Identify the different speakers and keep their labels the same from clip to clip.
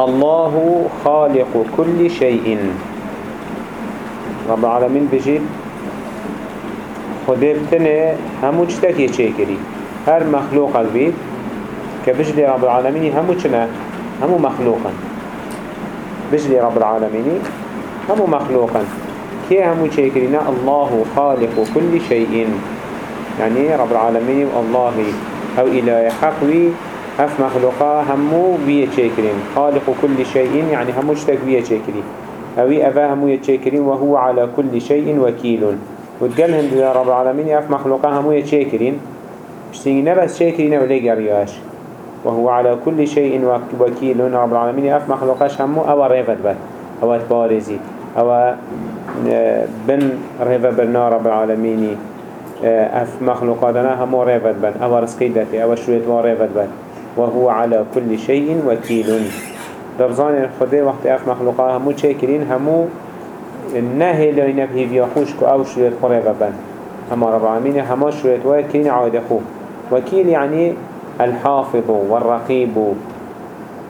Speaker 1: الله خالق كل شيء. رب العالمين بجيب خده بتنه همو چتك يچه هر مخلوق البيت كبجلي رب العالمين همو چنه همو مخلوقا بجلي رب العالمين همو مخلوقا كي همو چه الله خالق كل شيء يعني رب العالمين الله أو إله حقوي هف مخلوقا همو بيه چه خالق كل شيء يعني همو اشتك بيه چه أوي أفا همو يتشكرين وهو على كل شيء وكيل وتقال هند رب العالمين أف مخلوقا همو يتشكرين اشتيني نبس شاكرين ولي قرياش وهو على كل شيء وكيل رب العالمين أف مخلوقاش همو أو ريفت بات أو تبارزي أو آه، بن ريفت بنا رب العالمين آه، أف مخلوقاتنا همو ريفت بات أو رزقي داتي أو شويت وريفت بات وهو على كل شيء وكيل. ربزان خدا وقت اف مخلوقا همو چه کرین همو نه لاینه به خوش کو آو شویت خوره ببن اما رب العالمين هما شويت وكين عاد خو. وكيل يعني الحافظ والرقيب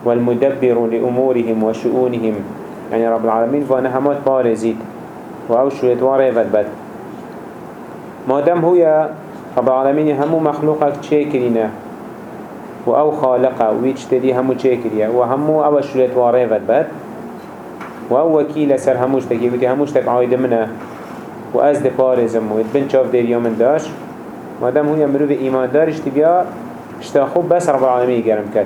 Speaker 1: والمدبر لأمورهم وشؤونهم يعني رب العالمين فانا همات بارزيد وأو شويت واريفت بد ما دام هو رب العالمين همو مخلوقك تشيكرينه و أو خالقه و ویچ تدی همو چه کریه و همو أو شلت واريفت بد و أو وکیل سر هموش تکی بودی هموش تک عایده منه و از ده پارزم و بن چاف دریا من داش مادم هون یمرو به ایمان دارش تبیا اشتا خوب بس رب العالمين گرم کد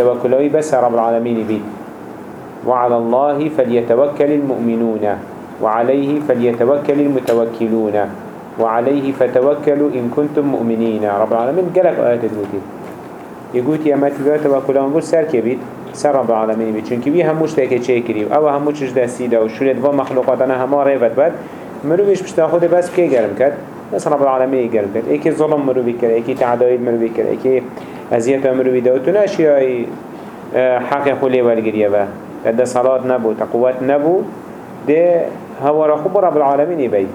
Speaker 1: و بس رب العالمين بید وعلى الله فليتوكل المؤمنون وعليه فليتوكل المتوكلون وعليه فتوكلوا إن كنتم مؤمنين رب العالمين قالك آيات الوتين يقول يا متبات وكلام بول سر كبيت سر رب العالمين بيت چونك بي هموش تاكي چه كريو. أو هموش دستي دا وشولت و مخلوقاتنا هما ريفت بد مروفيش بشتا خود بس بكي گرم كد بس رب العالمين گرم كد ايكي ظلم مروفي كد ايكي تعدايد مروفي كد ايكي ازيات مروفي دا وتنا اشياء حق خولي والگريه با. قد صلاة نبو تقوات نبو. ده هو رخوب رب العالمين بي.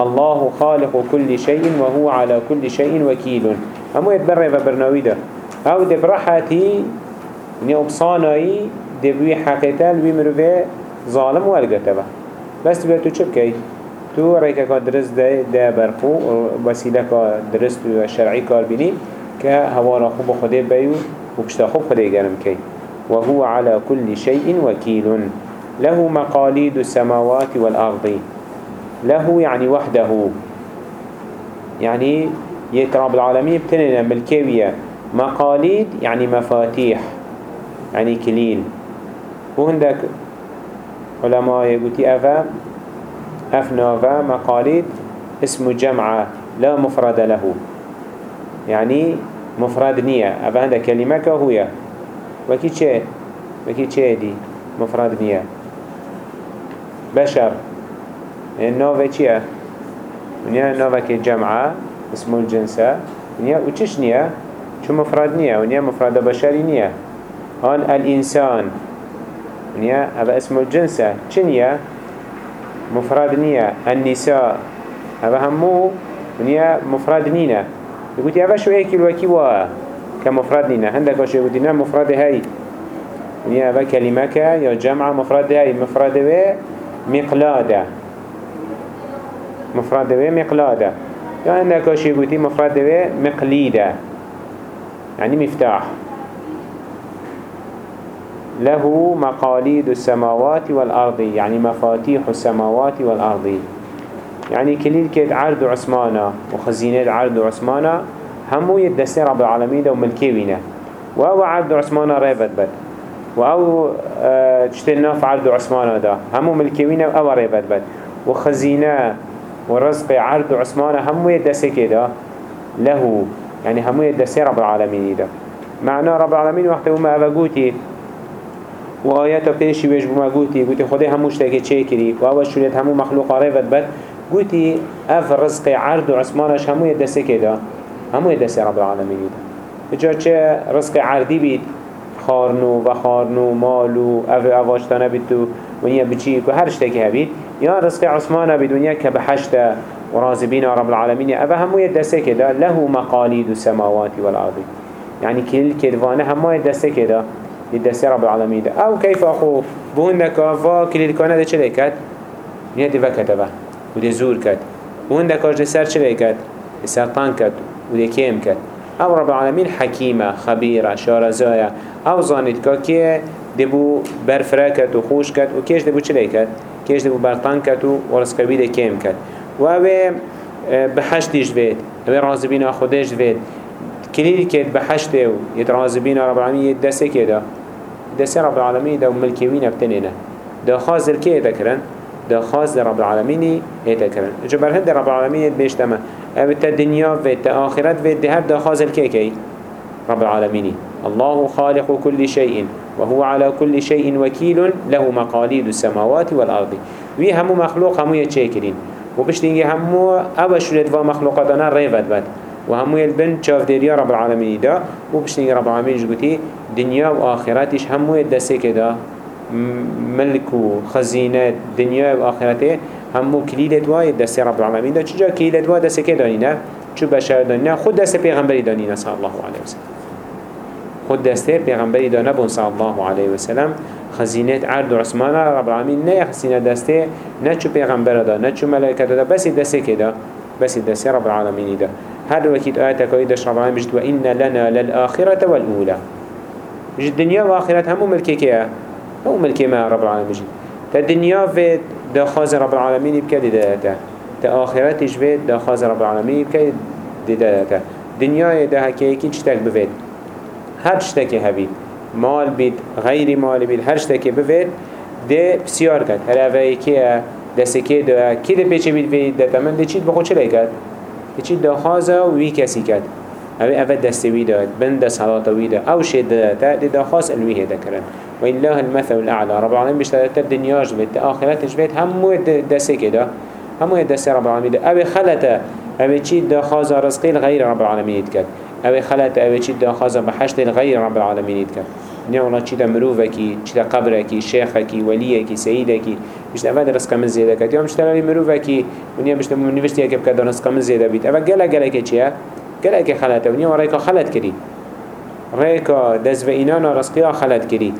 Speaker 1: الله خالق كل شيء وهو على كل شيء وكيل. همو يتبرع برناوي ده. أو دب راحتي يعني أبصاناي دبوي حقيقة لوي مروفي ظالم والقتبة. بس تبقى تو چه بكي؟ تو ريكا كا درس ده ده برخو وسيلة كا درس تو شرعي كار بيني كهوانا خوب خده بيو وكشتا خوب خده جرم كي. وهو على كل شيء وكيل. له مقاليد السماوات والأرض. له يعني وحده. يعني يتراب العالمين بتننا ملكيوية مقاليد يعني مفاتيح يعني كليل وهندك علماء يقولي أفا أفنافا مقاليد اسم جمعة لا مفرد له. يعني مفرد نية. أفا هنده كلمة كهوية. وكي چه؟ وكي چه دي؟ مفرد نية. بشر. النوفة چية؟ ونيا كي جمعة اسم الجنسة ونيا وچش نية؟ شو مفرد نية ونيا مفرد بشري نية. هان الإنسان ونيا هذا اسم الجنسة چنية مفرد نية. النساء هذا همو ونيا مفرد نينا يقول هذا شو ايكي الوكي وا كمفرد نينا عندك وشو يقول دينا مفرد هاي. ونيا هذا كلمة يا جمع مفرد هاي. مفرد و مقلادة. مفرد و مقلادة. يعني عندك وشو يقول مفرد و مقليدة. يعني مفتاح. له مقاليد السماوات والأرض يعني مفاتيح السماوات والأرض. يعني كليل كيد عرض عثمانا وخزينة عرض عثمانا همو يدستين رب العالمين ده وملكيوينه وهو عرض عثمانا ريبت بد. وهو آه تشتنا عرض عثمانا ده همو ملكيوينه وهو ريبت بد. وخزينة ورزق عرض عثمانا همو يدستين كده له يعني همو يدسي رب العالمين ده معنى رب العالمين وقت ما أبقوتي وآياته بيشي ويش بما قوتي قوتي خده هموش تاكي تشيكري وأول شوليت همو مخلوق عرفت بد. قوتي أف رزق عرض وعثمانش همو يدسي كده همو يدسي رب العالمين ده جا چه رزق عرضي بيت خارنو و خارنو مالو أف أواشتانه بيتو ونيا بچيك و هرش تاكي هبيت يا رزق عثمانه بدنيا ورازبين رب العالمين أبا همو يدسه كده له مقاليد السماوات والأرض. يعني كل كدوانه همو يدسه كده لدست رب العالمين ده أو كيف اخو؟ بهندك فا كليل كان ده چلي كات نيه دي وكتبه وده زور كات بهندك اج سر چلي كات سرطان كات وده كيم كات أو رب العالمين حكيمة خبيرة شارزايا أو زانت كا دبو برفرا كات وخوش كات وكيش دبو چلي كات كيش دبو برطان كات ورسكبي ده كيم كات و اوه بحشتش فيد اوه رازبين خودش فيد كليل كات بحشته يترازبين رب العالمين يدسه كده دسه رب العالمين ده ملكيوين ابتنينه ده خاز الكي يتكرن ده خاز رب العالمين يتكرن جبر هند رب العالمين بيشتما ابتا دنيا في آخرت في ده ده خاز الكي كي رب العالمين الله خالق كل شيء وهو على كل شيء وكيل له مقاليد السماوات والأرض. وي همو مخلوق همو يتشاكرين وبشتينجي همو أبشلت ومخلوقاتنا ريفت بات وهمو يلبن شاف ديريا رب العالمين دا. وبشتينجي رب العالمين جبتي دنيا وآخراتش همو يدسي كدا ملك وخزينة دنيا وآخرته همو كليلت واي دسي رب العالمين دا. چجا كليلت واي دسي كدانينا چو بشر دانينا خود دسي پیغمبری دانينا صلى الله عليه وسلم خود دسته پیغمبری دانه بون صلى الله عليه وسلم خزينة عرض عثمان رب العالمين نه خزينة دسته نه چو پیغمبر دا نه چو ملائكة دا بس دسته كدا بس دسته رب العالمين دا. هر وكيت آياتك ويدش رب العالمين بجد وإن لنا للآخرة والأولى مش الدنيا وآخرت همو ملكي كيا همو ملكي ما رب العالمين مجي تا الدنيا في دخاز رب العالمين بكا داتا تا. آخرتش في دخاز رب العالمين بكا داتا دنيا ده هكيكي چتك بفيد هر چتك هبيد مال بيد غير مال بيد هر چتك بفيد ده بسيار كد هر اوه كيا دسته ده كي ده بيچه بيد في داتا من ده چيد بخود چلي كد ده چيد دخازه وي كسي كد اوه اوه دستوی داد. بند صلاتوی داد. أو شید دادا دا خاص الوی هدا کرن و الله المثل الاعلى رب العالمين بيشتغل دنياش بيت آخرتش بيت همو دسته كده همو دسته رب العالمين أو خلطه. أو چی دا خاص رزقی الغير رب العالمين كد أو خلطه أو چی دا خاص بحشت الغير رب العالمين كد نیا والله چی دا مروفکی چی دا قبرکی شیخکی ولیکی سیدکی مش اول رزق من زیاده کد یا مش تلاوی مروفکی. و نیا مش تمام نوشتی که بکد رزق من زیاده بیت. اول گله گله که چیه؟ گل که ونیا و ریکا خلط کری ریکا دز و اینانا رزقیا خلط کری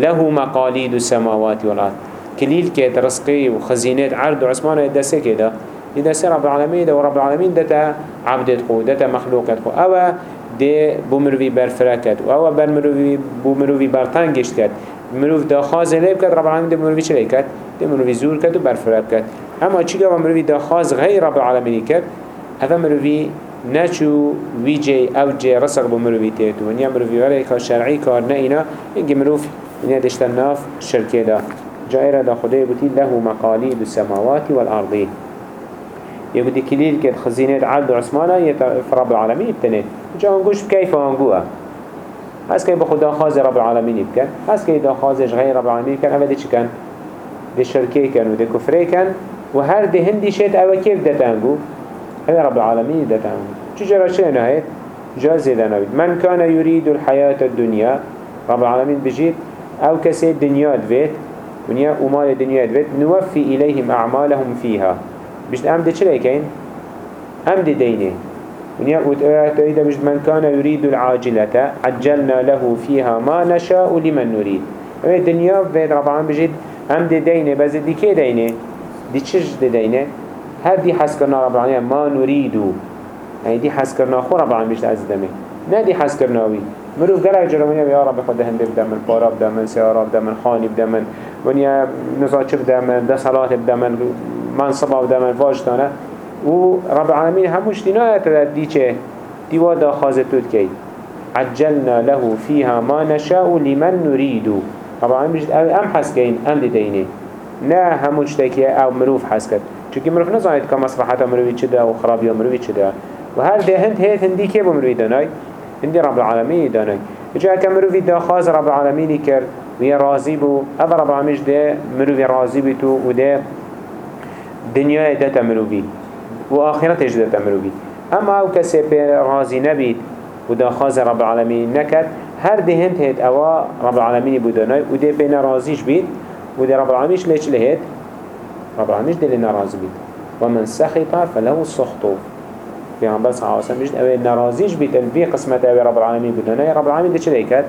Speaker 1: له مقاليد السماوات والارض. كليل كيت رزقي وخزينات عرض وعثمان دسه كده يدسه رب العالمين ده ورب العالمين دتا عبدت خو دتا مخلوقات خو. أو ده بمروي برفركت أو برمروي بمروي برتنگشت كد مروف دا خاز لیب کد رب العالمین ده مروفی چلی کد؟ ده مروفی زور کد و برفرب کد اما چی که مروفی دا خاز غیر رب العالمین کد؟ هذا مروفی نچو ویجی أو جی رسق بو مروفی تیتو. ونیا مروفی ولی که شرعی کار نه اینا اینگه مروف ونیا دشتن ناف شرکه دا. جائره دا خدای بوتی له مقالید السماوات والارضی يقول كليل كده خزينة عبد عثمان في رب العالمين بتنه جا انقوش كيف انقوها هس كي بخدا خاز رب العالمين بكن هس كي دا خازش غير رب العالمين كان أبدا چي كان؟ دي شركي كان ودي كفري كان. وهر دي هندي شيت أو كيف دا تنقو هذا رب العالمين ده تعمل شو جرى شيء نهاية جاز ده نبي من كان يريد الحياة الدنيا؟ رب العالمين بجيت. أو كسي الدنيا دفيت دنيا ومال الدنيا دفيت نوفي إليهم أعمالهم فيها. بجد أم ده چلي كين أم ده دينه ونيا بجد من كان يريد العاجلة عجلنا له فيها ما نشاء لمن نريد الدنيا فيت رب العالمين بجيت أم ده دينه بس دي كي دينه دي چش ده دينه هر دي حس کرنا رب العالمين ما نريدو يعني دي حس کرنا خو عز دمي نا دي حس کرناوي مروف قلع جرمانيا يا رب خد هنده بدا من بارا بدا من سيارة بدا من خاني بدا من ونيا نزاچ بدا من دا صلاة بدا من منصبا بدا من واجدانا و رب العالمين هموش دينا يتدى چه؟ دي وادا خازتود كي عجلنا له فيها ما نشاء لمن نريد رب العالمين ام حس كين ام دي ديني نا هموش تاكي أو مروف حس كت چونکه مروف نزاید که مصلحت مروی چه ده و خرابی مروی چه ده. و هر ده هند هید هندی که بمروی دانای؟ هندی رب العالمین دانای. جا که مروی ده خاز رب العالمینی کرد و یه راضی بو. أو رب العالمینش ده مروی راضی بی تو و ده دنیای ده تمروی و آخرتش ده تمروی اما أو کسی پر راضی نبید و ده خاز رب العالمین نکرد. هر ده هند هید أو رب العالمینی بودانای و ده پین راضیش بید و ده رب العالمینش لیچ لهید رب العالمين دل ناراض بيت ومن سخط فله السخط في عم بس عاصم مجد أوي ناراضيش بيت الفي قسمة أوي رب العالمين بدنا رب العالمين ده كات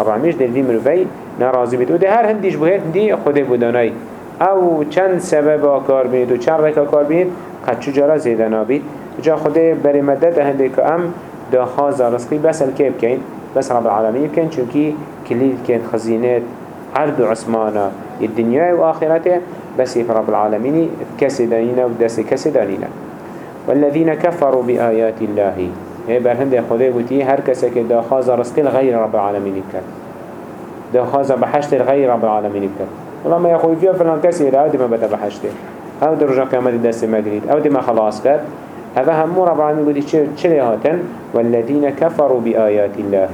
Speaker 1: رب العالمين دل في مروفي نرازي بيت وده هر هنديش بهيت هندي خده بوداناي أو چند سبب کار بینید و چند رکا کار بینید قد چجارا زیده نابید. جا خدا بری مدد هنده که ام دا خاز رزقی بس الكيب كين بس رب العالمين بكين چونكي كليل كين خزينات عرض عثمانا. الدنيا وآخرته بس في رب العالمين كسي دانينا ودس كسي دانينا والذين كفروا بآيات الله. هي برهند خدا قلتي هر كسك دا خاز رزقي غير رب العالمين بكين دا خاز بحشت غير رب العالمين بكين والله ما يخوي فيها فلان كسي لا دي ما بدا بحشته أو درجة كامل دست مدريد أو دي ما خلاص كد هذا همو رب العالمين قلتي چلي هاتن؟ والذين كفروا بآيات الله.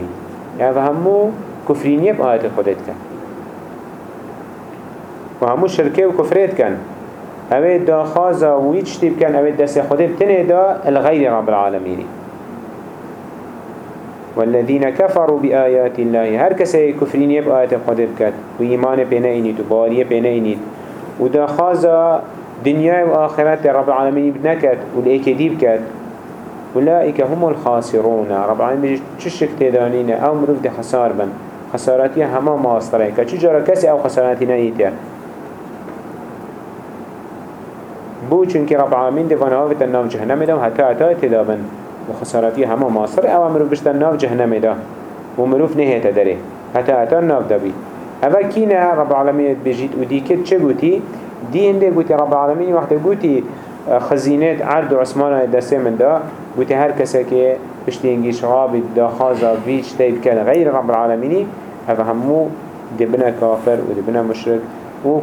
Speaker 1: هذا همو كفرين يب آيات خدت كان. وهمو شركة وكفريت كان. اوه دا خازا ويش تيب كان اوه دست خدت تنه دا الغير رب العالمين. والذين كفروا بآيات الله هر كسي كفرين يب آيات خدت كان وإيمان بينينيت وبارية بينينيت ودا خازا دنيا وآخرات رب العالمين بنكت والإيكديب كت أولئك هم الخاسرون. رب العالمين تشك تدانين أو مروف دي خسار بن. خساراتي هما ماستره كچو جارا كسي أو خساراتي نايتيا بو چونك رب العالمين دي فانها في النام جهنم دا هكا اتا تدابن وخساراتي هما ماستره أو مروف بشتا النام جهنم دا ومروف نهيتا داري هتا اتا النام دابي أفا كينا رب العالمين بجيت وديكت چه بوتي دي هنده قوتي رب العالمين وقت قوتي خزينات عرض و عثمان دسته من دا. قوتي هر کسی که بشتینگی شغابی دا خازا ویچ تید کن غیر رب العالمين هفا همو دبنا كافر و دبنا مشرك و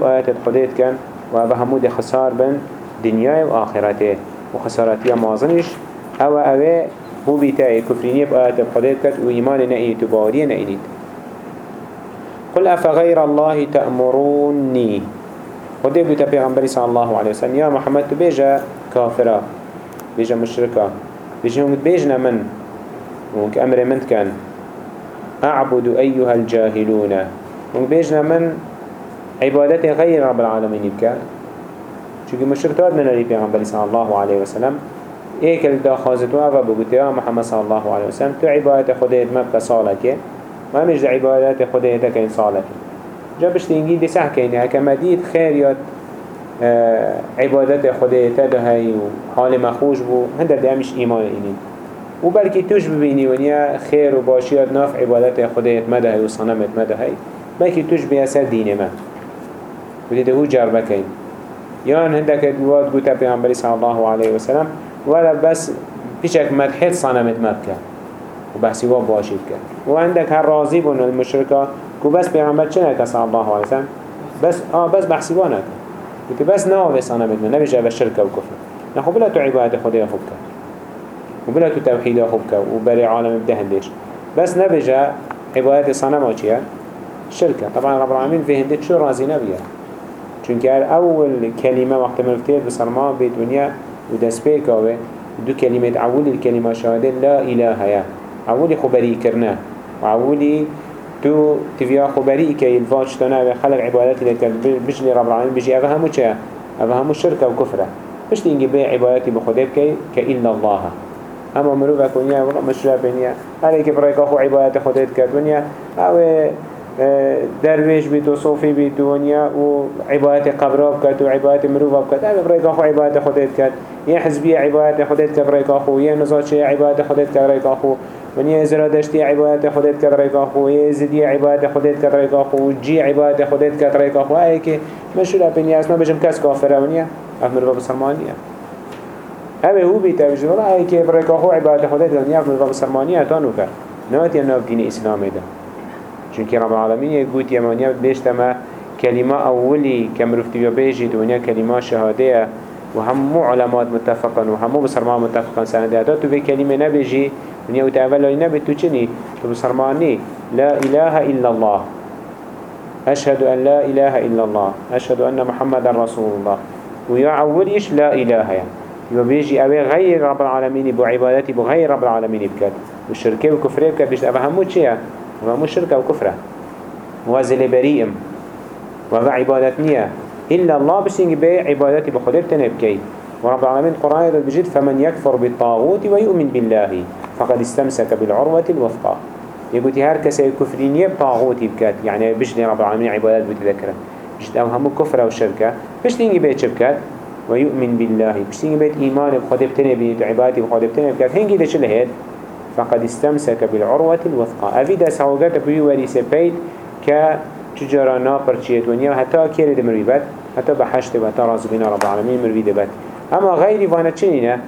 Speaker 1: با آيات خديت كان و هفا همو دي خسار بن دنيا و آخرته. و خسارتي مازنش أو اوه هو بيتاي كفرين با آيات خديت كان و إيمان نأيت و باوري نأيت قل أفغير الله تأمروني؟ خده بيتا پیغمبری صلی الله علیه وسلم یا محمد کافرا بیجا مشرکا بیجا هم بیجنا من ونك أمر من كان أعبد أيها الجاهلون ونك بيجنا من عبادت غير رب العالمين بك چونك مشركات من نبي پیغمبر صلى الله عليه وسلم ايك الدا خازتو افا بگوتي يا محمد صلى الله عليه وسلم تو عبادت خديت مبكا صالك ما مش عبادت خديت كين صالك جا بشتینگی دی سح کنی هکا مدید خیر یاد آه، عبادت خدا تده هی و حال مخوش بو هنده دی همش ایمان اینید و بلکه توش ببینی ونیا خیر و باشیات ناف عبادت خدایت مده و صنمت مده هی بلکه توش بیاسر دین ما و دیده هو جربه کن. یان هنده که دواد گوتا پیغمبری صلی الله علیه وسلم ولا بس پیشک مدحت صنمت مبکه و بحثی واب باشید کرد. و عندك هر راضی بون المشرکه کو بس چه نکه صلی الله علیه وسلم؟ بس آه بس وانه که بس ناوه صنع بدنا نبیجه به شرک و کفر. نخو بلا تو عبادت خدا خوب کرد. و بلا تو توحید خوب کرد. و برای عالم بدهندش بس نبیجه عبادت صنم چیه؟ شركة طبعا رب العالمين في هندت شو رازي نبيه چونك أول كلمة وقت مفتير بصرما بيت ودس بيكاوه دو كلمة أول الكلمة شهادة لا إله يا أول خبري كرنا وأولي تو تفيا خبري كي الفاج تنا خلق عبادتي لك بجلي رب العالمين بيجي أفا همو چه؟ شركة وكفرة مش تنجي بي عبادتي بخدب كي كإلا الله. أما مروفا كونيا والله مشروع بنيا عليك بريك أخو عبادتي خدب كدنيا أو درويش بيت وصوفي بيت ونيا وعبادة قبره بكت وعبادة مروفة بكت أنا بريك أخو عبادة خدت كت يا حزبية عبادة خدت كت بريك أخو يا نزات شيء عبادة خدت كت بريك أخو من يا زرادشتي عبادة خدت كت بريك أخو يا زدية عبادة خدت كت بريك أخو جي عبادة خدت كت بريك أخو أي كي مشو لا بنيا اسمه بجم كاس كافر ونيا أمر بسرمانية هذا هو بيتوجه والله أي كي بريك أخو عبادة خدت ونيا أمر بسرمانية تانو كر نوتي أنه دين إسلامي ده چونك رب العالمين يقول يمانيا بيشتما كلمة أولي كمرفتي بيجي دنيا كلمة شهادية وهمو علمات متفقا وهمو بصرمان متفقا سنده تو في كلمة نبيجي دنيا وتأولي نبي تو چني تو بصرماني لا إله إلا الله. أشهد أن لا إله إلا الله. أشهد أن محمد رسول الله ويعول إيش لا إله يعني يبقى بيجي أبي غير رب العالمين بعبادتي بغير رب العالمين بكت والشركة وكفرية بكت بيش أفهمو چيا وما شركة وكفرة وازل بريئم وما عبادت نية. إلا الله بسنج بي عبادتي بخدر تنبكي ورب العالمين القرآن يقول بجد فمن يكفر بالطاغوت ويؤمن بالله فقد استمسك بالعروة الوثقى. يقول هر كسي كفرينية طاغوتي بكات يعني بجني رب العالمين عبادات بتذكره جد أو همو كفر أو شركة بشتيني بيت شبكات ويؤمن بالله. بشتيني بيت إيمان بخده بتنه بيت عبادتي بخده بتنه بكات هنجي ده شل هيد فقد استمسك بالعروة الوثقى. أفيدا سعوغات بيو وريسة بيت ك تجارة نابر چيت ونيا حتى كيري دمروي بات حتى بحشت وحتى رازقنا رب العالمين مروي دبات أما غير فانا چنينه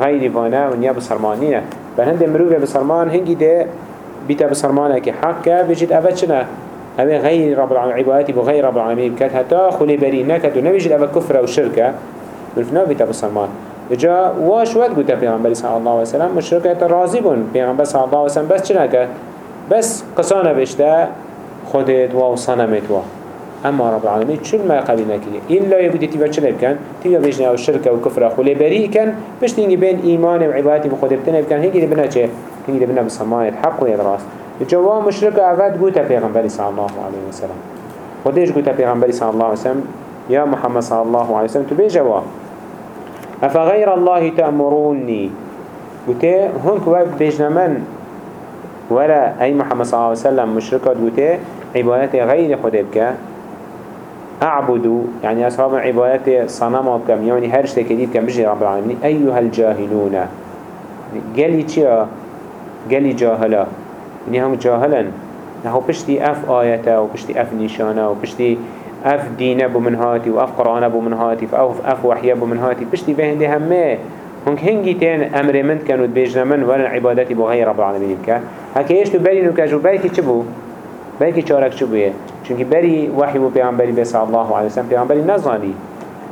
Speaker 1: غير فانا ونيا بسرمانينه بل هند مروي بسرمان هنجي ده بيتا بسرمانة كي حق بجد أفا چنه أما غير رب العالمين عبادتي بغير رب العالمين بكات حتى خلي بري نكت ونبيجد أفا كفر أو شركة. بلفنا بيتا بسرمان. جا واش ود قلت پیغمبر صلى الله عليه وسلم؟ مشركة راضي بون. پیغمبر صلى الله عليه وسلم بس چنه بس قصانه بشته خودت و صنمت و. اما رب العالمين شل ما قبل نكيه إلا يبدي تبا چل بكن تبا بيجنا أو شرك أو كفر خولي بري كن بش تنجي بين إيمان و عبادتي بخود بتنا بكن هيك لبنا چه؟ هيك لبنا بسماية الحق و يدراس جوا مشرك أفاد قوتا پیغمبر صلى الله عليه وسلم. خودش قوتا پیغمبر صلى الله عليه وسلم. يا محمد صلى الله عليه وسلم. تبي جوا أفغير الله تأمروني؟ قلت هنك وقت بيجنا من؟ ولا أي محمد صلى الله عليه وسلم مشركات قلت عبادت غير خود بك أعبدوا يعني أصحاب عبادت صنم بكم يعني هرش تكديد كم بجي رب العالمين. أيها الجاهلون قالي تيا قالي جاهلا. يعني هم جاهلا نحو بشتي أف آياته وبشتي أف نشانة وبشتي أف دينه بمنهاتي وأف قرآنه بمنهاتي وأف أف وحيه بمنهاتي بشتي بهنده همه هنك هنگی تین أمر من کنود بیجن من ولا عبادتی بو غیر رب العالمین که هکه ایش تو بری نو کجو بری که چه بو؟ شو بيه چونك بري وحي بو پیغمبری بس الله عليه وسلم پیغمبری نزاني.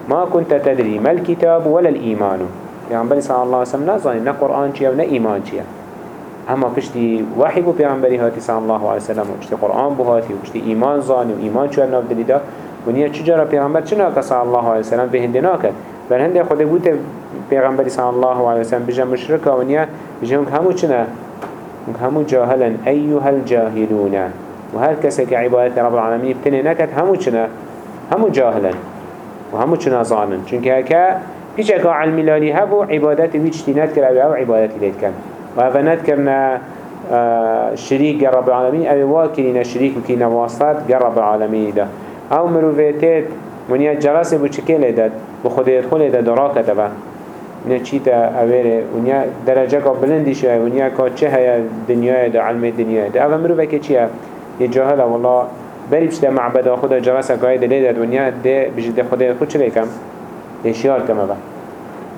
Speaker 1: ما كنت تدري ما الكتاب ولا الإيمان. پیغمبری صلى الله عليه وسلم نزاني نا قرآن چيا و إيمان چيا. أما پشتی وحی بو پیغمبری هاتی صلى الله عليه وسلم و پشتی قرآن بو هاتی و پشتی ایمان زانی و ایمان چوار ناف دا و نیا چجارا پیغمبر چنا که صلى الله عليه وسلم به هنده ناکد بل هنده خود بوده پیغمبری صلى الله عليه وسلم بجا مشرکه و نیا بجا همو چنا همو جاهلا أيها الجاهلون وهر كسك عبادة رب العالمين بتنه نكت همو چنا همو جاهلا وهمو چنا ظانا چونك هكا هيش اكا علم لالي هبو عبادات ويجتي نذكر أو عبادات ليت كان وهذا نذكرنا آه شريك رب العالمين أو واكلين شريك وكينا واسطات رب العالمين ده او مروفیتیت منیا جلس بو چکه لیدد بو خودیت خو لیدد را کتبه منیا چی تا اویره؟ ونیا درجه که بلندی شوه ونیا که چه های دنیای دا علم دنیای دا او مروفه که چیه؟ یه جاهل اولا بری بشته معبد خدا جلس که لیدد ونیا ده بجده خودیت خو چلی کم اشیار کم اوه.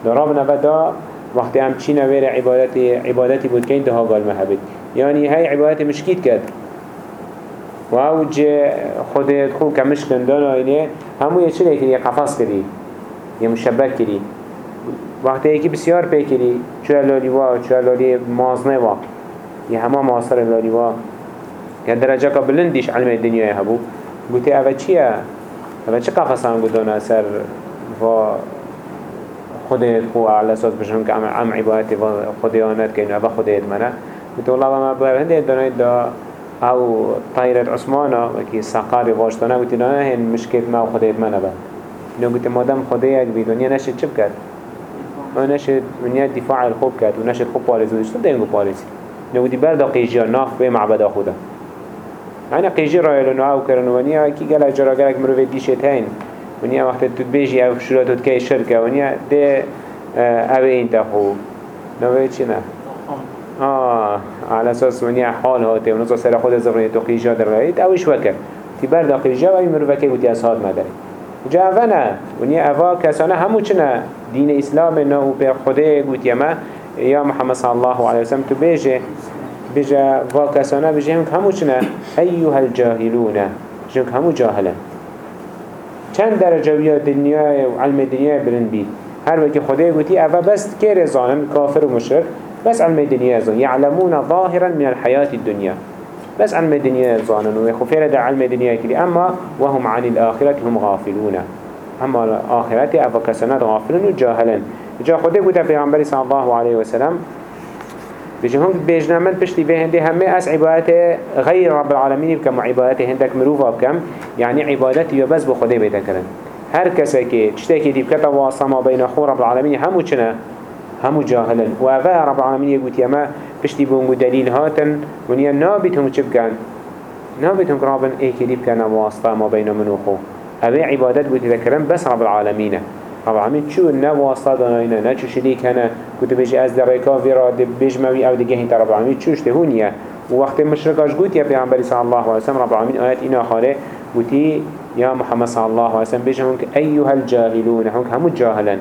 Speaker 1: دراب دا وقتی هم چی نویر عبادتی عبادتی بود که این ده ها گال محبید یعنی های عبادت مشکید کرد. و اوج خود خود کمش کندن و آینه همو یه چه یه قفص کردی یه مشبک کردی وقتی یکی بسیار پی کردی چه لالی وا چه لالی مازنه وا. یه همه ماستر لالی وا که درجه که بلندیش علم دنیای هبو. گوته اوه چیه؟ اوه چه قفصان گودانا سر و خودت خو على أساس بشون که عم عبادت خدیانت که اینو اوه خودت منه. گوته والله ما بهنده دانای دا أو طایرت عثمانا وکی سقاری واشتانه گوته نه هن مشکل ما خودت منه با اینو گوته مادم خدیت بید ونیا نشد چه بکرد؟ ما نشد ونیا دفاع الخوب کرد و نشد خوب پارزو داشت. دینگو پارزی اینو گوته بردا قیجیا ناف به معبد خدا. يعني قيجي رأي لنا أو كرن ونيا كي قال جرا قالك مروي ديشت هين ونيا وقت تبيجي أو شروط تكي شركة ونيا ده أبي أنت خو. نوي چنا آه. على اساس ونیا حال هاته و نصف سر خود زبرنی تو قیجا در غیرید اوش وکر تی برد قیجا و بودی وکر گوتی اصحاد و جا اوه نه کسانه همو دین اسلام نه و پر خوده گوتی اما یا محمد صلی الله علیه وسلم تو بیجه. بیجه و کسانه بیجه هم همو چنه. ایوها الجاهلونه جنگ همو جاهلن چند درجه بیا دنیا و علم دنیا برن بی. هر وقت خوده گوتی اول بس که رزانن کافر و مشرک. بس علم الدنيا زان يعلمون ظاهرا من الحياة الدنيا. بس علم الدنيا زانن ويخفير دا علم الدنيا كلي أما وهم عن الآخرة هم غافلون. أما الآخرة أفا كسنات غافلون وجاهلا جا خدای گوتا پیغمبر صلى الله عليه وسلم. بيجي هم بيجنا من بشتي به هندي همه أس عبادته غير رب العالمين بكم عبادته هندك مروفا بكم يعني عبادتي بس بخده بيتكرن هر کسی که چتکی دیب کتا واسطه ما بین خو رب العالمین همو چنه؟ همو جاهلن. و اوه رب العالمین یه گوتی اما بشتي بونگو دليل هاتن. ونيا نابتهم چه بكن نابتهم رابن اي كدي بكن واسطة ما بين منوخو اوه عبادت بودي ذكرن بس رب العالمين رب العالمين چو نه واسطة داناينا نه چو شريك هنا كنت بيجي از دريكا فيرا بيجموي أو دقهين رب العالمين چوش تهونيا ووقت مشركاش قوت يا پیغمبر صلى الله عليه وسلم رب العالمين آيات إنا خاله. قوتي يا محمد صلى الله عليه وسلم بيجمونك أيها الجاهلون هنك هم الجاهلان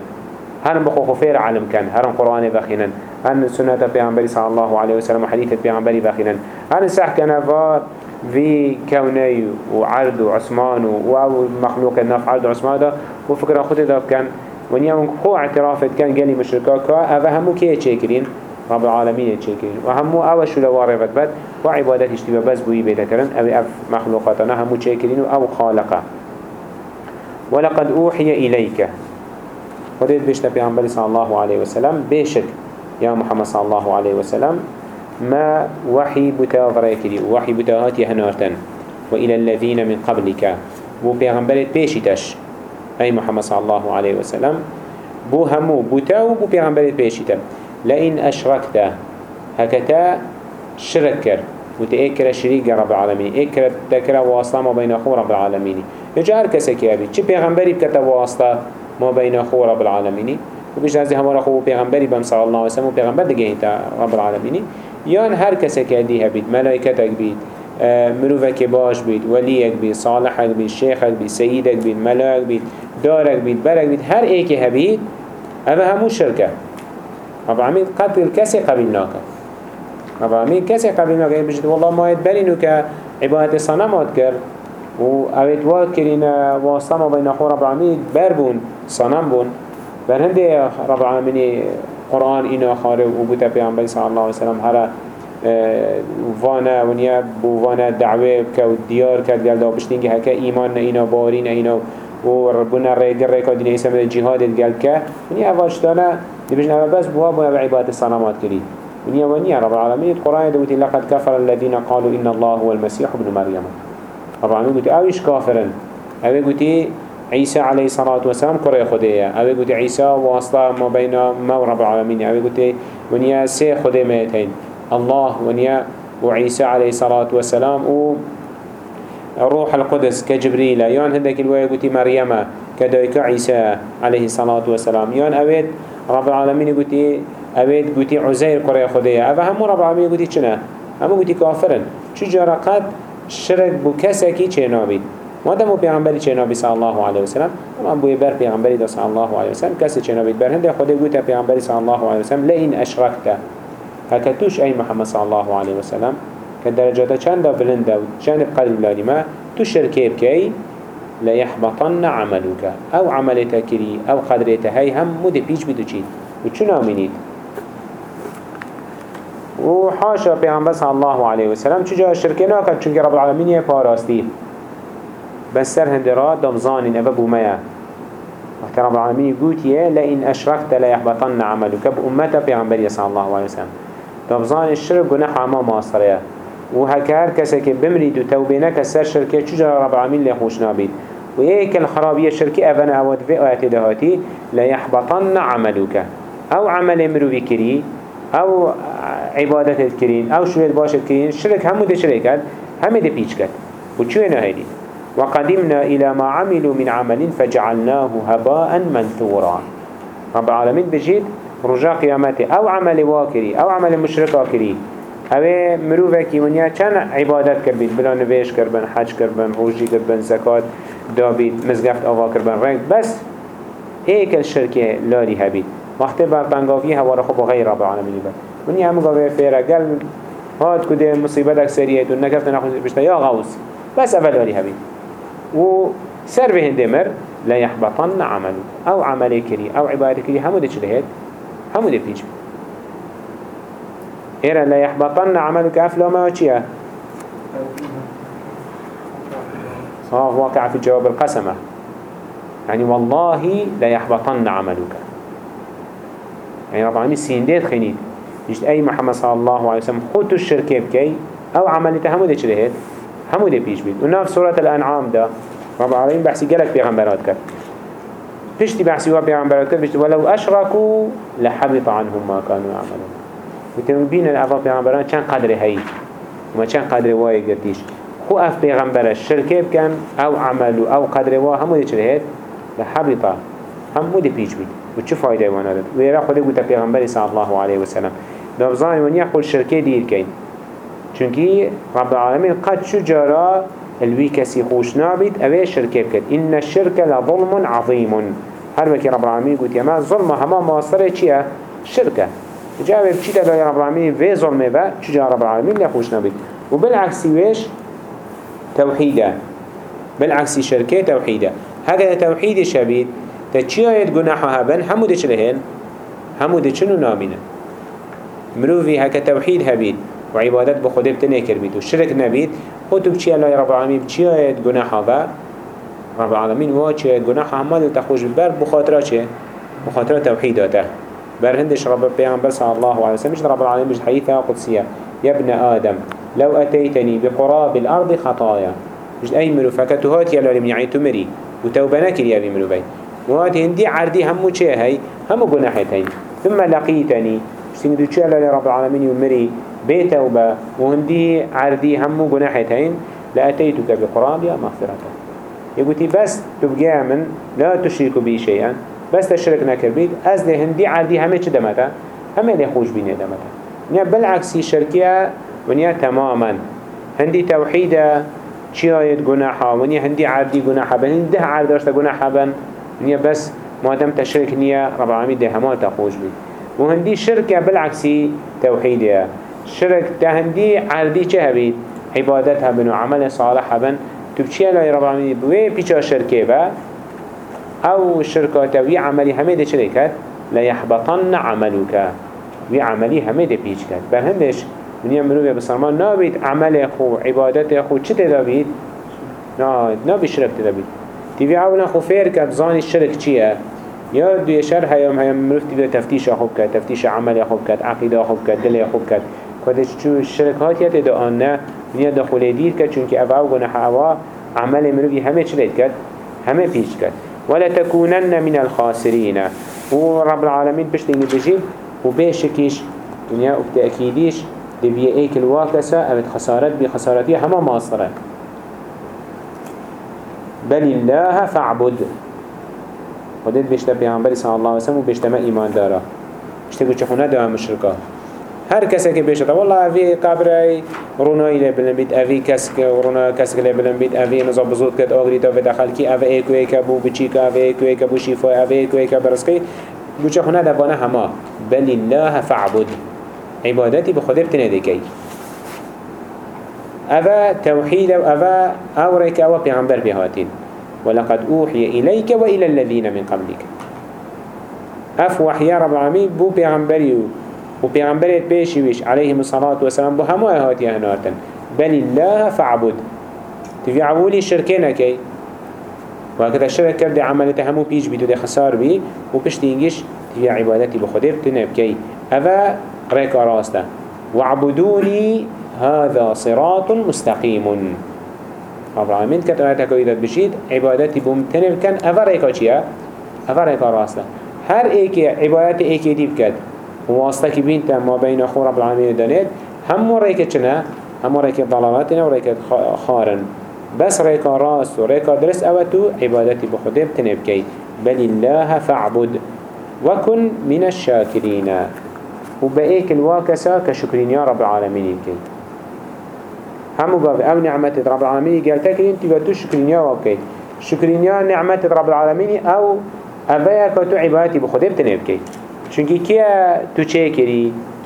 Speaker 1: هرم بخو خفير علم كان؟ هرم قرآن بخينا هرم سنة پیغمبر صلى الله عليه وسلم وحديث پیغمبر بخينا هرم سح كان فار في كوني وعرض وعثمان و مخلوق النف عرض وعثمان ده؟ وفكرة خود ده كان ونيا خو اعترافت كان قالي مشركا كا أفهمو كيه تشكرين رب العالمين تشكرين وهمو أول شو لواري بد وعبادت اشتبه بس بوي بيتكرن أو أف مخلوقاتنا همو تشكرين أو خالقه ولقد أوحي إليك. خديت بيشتا بيعنبالي صلى الله عليه وسلم بيشك يا محمد صلى الله عليه وسلم ما وحي بتاغرى كري وحي بتاغات يهنارتن وإلى الذين من قبلك بو بيغمبرت بيشتش أي محمد صلى الله عليه وسلم بو همو بتاو بو بيغمبرت بيشتن لئن أشركت هكتا شركر وتأكر شريك رب العالمين اكر تكر واسطة ما بين أخو رب العالمين يجعل هر كسا كيابي چه پیغمبری بكتا واسطة ما بين أخو رب العالمين. وبيش نزي همارا خو پیغمبری بم صلى الله عليه وسلم و پیغمبر دگه انتا رب العالمين يان هر كسا كيديها بيت ملائكتك بيت مروفك باش بيت وليك بيت صالحك بيت شيخك بيت سيدك بيت ملاك بيت دارك بيت برك بيت هر ايكي هبيت هذا همو شركة رب العالمين قتل كسي قبلناك رب العالمين كسي قبلناك بجد والله ما يتبرينو كعبادة صنمات كر و اوید واد کرین واسطه ما بین خور رب العالمین بر بون صنم بون. بر هنده رب العالمین قرآن اینا خاره و بوتا پیانبری صلی الله علیه وسلم هر وأنا ونیا بو وأنا دعوه که و دیار کرد گل دا بشتینگه هکه ایمان اینا بارین اینا. و ربنا ریگر ریکا دین ایسا من جهاد گل که ونیا اواش دانا دبجن اما بس بوا بوا عبادت صنمات کرید ونیا ونیا رب العالمین قرآن دوتی لقد كفر الذين قالوا إن الله هو المسيح ابن مريم طبعا قلت اوش كافرن؟ اوه قلت عيسى عليه الصلاة والسلام كره خديه اوه قلت عيسى واسطة ما بين ما رب العالمين. اوه قلت ونيا سي خدي ميتين. الله ونيا وعيسى عليه الصلاة والسلام و روح القدس كجبريل. يان هندك الوية قلت مريم كدايك عيسى عليه الصلاة والسلام. يان اوه رب العالمين قلت اوه قلت عزير كره خديه اوه هم رب العالمين قلت چنا هم قلت كافرن. شو جارقات شرک بو کسی چه نابید مادم و پیغمبری چه نابید صلی الله علیه وسلم. اما بوی بر پیغمبری دا صلی الله علیه وسلم. کسی چه نابید بر هنده خود گوتا پیغمبری صلی الله علیه وسلم. لئین اشرکتا هکا توش ای محمد صلی الله علیه وسلم. که درجات چند بلنده و چند قلب لالما تو شرکه بکی ليحبطن عملك أو عملتك كري أو قدرتك هاي هم مده بيج بدو چيد و چو نامينيد و حاشا پیغمبر صلی الله علیه و سلم چجا شرکه ناکد چونکه رب العالمین یه پاراستی. بس سر هندرا دمزانین اوه بومیا وقت رب العالمین قوتيه لئن اشركت ليحبطن عملك بأمتا پیغمبر صلی الله علیه و سلم. دمزان الشرك گناح عما ماصرية و هكار كسا که بمرید و توبه نکسر شرکه چجا رب العالمین لخوش نابید؟ و ایک الخرابیه شرکه اوان اواد في آیت دهاتی ليحبطن عملك أو عمل مروی کری. أو عبادت کرین أو شوید باشد کرین شرک همو ده شرک کرد همه ده پیچ کرد. و چوه نهیدی؟ وقدمنا إلى ما عملوا من عمل فجعلناه هباء منثورا. رب العالمين بجيد رجاء قيامته أو عمل واكري أو عمل مشرك واكري اوه مروفه کی ونیا چند عبادت کربید بلا نویش کربن حج کربن روژی کربن زکات دابید مزگفت آوا کربن رنگ. بس ایک الشرکه لاری هبید. وقتی برطنگاوی هوا را خوب غیر رب العالمین بید من يعمل قوي فيرا قال هاد كده مصيبتك سريعة ونكفت ناخذ بشتا يا غوص بس أول ولي هبي و سر بهن دمر لا يحبطن عمل. أو عمل كري أو عبادة كري همو دي چلهت همو دي بيج إيرا لا يحبطن عملك أفلا ما وچيا آه واقع في جواب القسمة. يعني والله لا يحبطن عملك يعني رب العالمين سينديت خنيت جشت أي محمد صلى الله عليه وسلم خود الشركة بكي أو عملته همو دي چلهت همو دي بيش بيت وناف سورة الأنعام ده رب العالمين بحثي قلق بيغمبرات كر بيشتي بحثي هو بيغمبرات كر بيشتي ولو أشركوا لحبط عنهم ما كانوا يعملون. وتنبين الأفا پیغمبران چند قدر هاي وما چند قدر واي قرتيش خو اف پیغمبر الشركة بكن أو عملو أو قدر وا همو دي چلهت لحبطا همو دي بيج بيت وچه فايدة وأنا داد ويرا خده قلت پیغمبر صلى الله عليه وسلم دابزاني ونيا خل شركة دير كين چونكي رب العالمين قد شو جارا الوي كسي خوش نابد اوه شركة بكت إن الشركة لظلم عظيم هر وكي رب العالمين قلت يما ظلم هما ماصرة چيا شركة جاوه بچي دا رب العالمين في ظلمه با چو جا رب العالمين لخوش نابد وبالعكس ويش توحيدا بالعكس شركة توحيدا هكذا توحيد شبيد تشيايت جناحها بن همو دي چلهن همو دي چنو نامينه مروفي هكا توحيد هبيد وعبادت بخده بتنه كربيت وشرك نبيد خودو بچي الله رب العالمين بچيايت جناحها با رب العالمين وا چيايت جناحها همال تخوش ببر بخاطرة چه توحيداته بر هندش رب پیغمبر صلى الله عليه وسلم رب العالمين مش حديثة قدسية يا ابن آدم لو أتيتني بقراب الأرض خطايا مش أي منو فكتهات يا لعلم يعني تمري وتوبة نكر يا بي وهات هندي عردي همو چه هاي؟ همو قناحت هاي. ثم لقيتني. مش تنقدو چه رب العالمين يمري بتوبة وهندي عردي همو قناحت هاي لأتيتك بقراب يا مغفرة. يقولي بس تبقى من لا تشرك بي شيئا. بس تشرك نكر بيت. از هندي عردي همه چه دمتا؟ همه لي خوش بيني دمتا. يعني بالعكس الشركية ونیا تماما. هندی توحیده چی آید گناحا؟ ونیا هندی عردی گناحا بن؟ ده عرد داشته گناحا بن؟ ونیا بس مادم تشرك نية رب العالمين ده هما تخوش بي وهندي شركة بالعكسي توحيدية شرك تهندي عردي چه هبيد عبادتها بن وعمل صالح بن تبچيه لا رب العالمين بوي بيچا شركة با أو شركة وي عملي همه ده شركت لا يحبطن عملك وي عملي همه ده بيچ كت برهندش ونیا مروی بسرمان نابید عمل خو عبادت خو چه تدا بید؟ نا نابید شرک تدا بید تیوی اولا خو فیر کد زانی شرک چیه؟ یا دوی شر هیام هیام مروف تیوی تفتیش خوب کد تفتیش عمل خوب کد عقیده خوب کد دل خوب کد. کدش چو شرک هات یا تدا آنه ونیا دخوله دیر کد چونکه أو أو گناه اوا عمل مروی همه چلید کد؟ همه پیش کد. ولا تكونن من الخاسرين ورب العالمين بشتني بجيب وبيشكيش دنيا وبتأكيديش دبيه ايك الواكسة اوت خسارت بي خسارتي هما ماصرة بل الله فاعبد. ودد بيشتا بيعنبري صلى الله عليه وسلم وبيشتا ما ايمان دارا بيشتا قلت چخونا دوام مشركا هر کسی که بيشتا والله اوی قبره رونایی لبلن بید اوی کس که رونا کس که لبلن بید اوی نظام بزود کد آگری تا ودا خلکی اوی ایکو ایکا بو بچی که اوی ایکو ایکا بو شیفا اوی ایکو ایکا برسکی بو چخونا دوانه هما بل الله فاعبد. عبادتي بخده بتنه كي أفا توحيد أفا أوريك أو بيغمبر بهاتين ولقد أوحي إليك وإلى الذين من قبلك. أف وحي رب العالمين بو بيغمبري و بيغمبري بيشي ويش. عليهم الصلاة والسلام. بو همو هاتي هناتن. بل الله فاعبد. تفي عبولي شركينا كي وهكذا الشرك كرد عملته همو بيج بيتو دي خسار بي. و بشتينجش تفي عبادتي بخده بتنه بكي أفا ريك راسته وعبدوني هذا صراط مستقيم. رب العالمين كت آياتك إذا بشيد عبادتي بمتنب كان أفريكا چيا؟ أفريكا راسته هر إيكي عبادت إيكي دي بكت وواسطة بينت ما بين أخو رب العالمين دانيت هم ريكا چنا؟ هم ريكا ضلالاتنا وريكا خارن. بس ريكا راس وريكا درس أوتو عبادتي بخده بتنب كي. بل الله فاعبد وكن من الشاكرين. وبأيك الواكسا كشكرين يا رب العالمين كي. همو قاف أو نعمة رب العالمين انت قلتو شكرين يا وابكي شكرين يا نعمة رب العالمين أو أبايا كتو عبادتي بخده بتنب كي چونكي كيا تو چه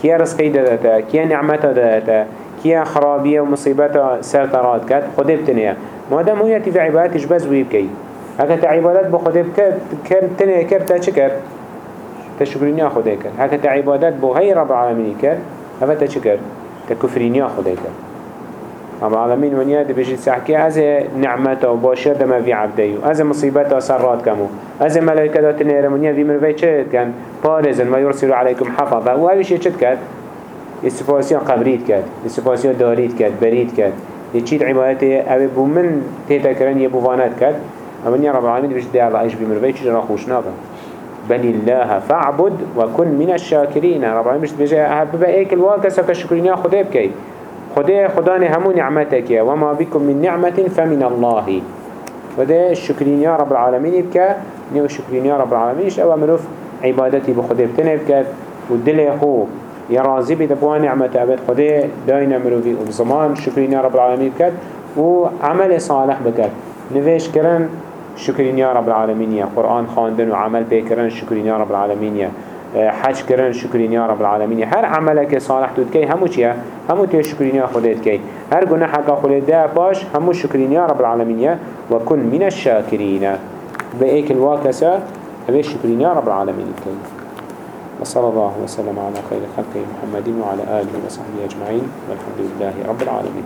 Speaker 1: كيا رزقي دادتا؟ كيا نعمتا دادتا؟ كيا خرابية ومصيبتا سرطرات كات خده بتنيا مادام هو يتي في عبادتش بس ويبكي هكذا عبادات بخده بتنيا كرتا چه كرت تشكرينيا خده كر هكا تعبادات بو غير رب العالمين كر هفا تشكر تكفرينيا خده كر رب العالمين ونيا دي بجي سحكي از نعمته وباشر دم في عبديو از مصيبته سرات كمو از ملائكة دات نيرمونيا في مروي چه كان. بارزن ويرسلوا عليكم حفظا و اوش يچت كد استفاسيا قبريت كد استفاسيا داريت كد بريت كد يچيد عبادته أو بو من تيتا كرن يبو فانات كد امنيا رب العالمين بجي دي الله إيش بمروي چجرا خوش نابا بل الله فاعبد وكن من الشاكرين. رب العالمين مش بيجي ببا ايك الواقع كشكرين خده خده خداني همو نعمتك يا وما بكم من نعمة فمن الله. وده الشكرين يا رب العالمين بك نيو الشكرين يا رب العالمين إيش أول مروف عبادتي بتنه بك والدل يخو يرازي بدبوا نعمة أبد. خده داينا مروفي وبزمان شكرين يا رب العالمين بك وعمل صالح بك نفيش كرن شكرين يا رب العالمين يا قرآن خاندن وعمل بكرن شكرين يا رب العالمين يا حج كرن شكرين يا رب العالمين هر عملك صالح تود كي همو چيا همو تي شكرين يا خديت كي هر گناحك خديت ده باش همو شكرين يا رب العالمين وكن من الشاكرين بأيك الواكسة هذا شكرين يا رب العالمين كي وصلى الله وسلم على خير خلقه محمد وعلى آله وصحبه أجمعين والحمد لله رب العالمين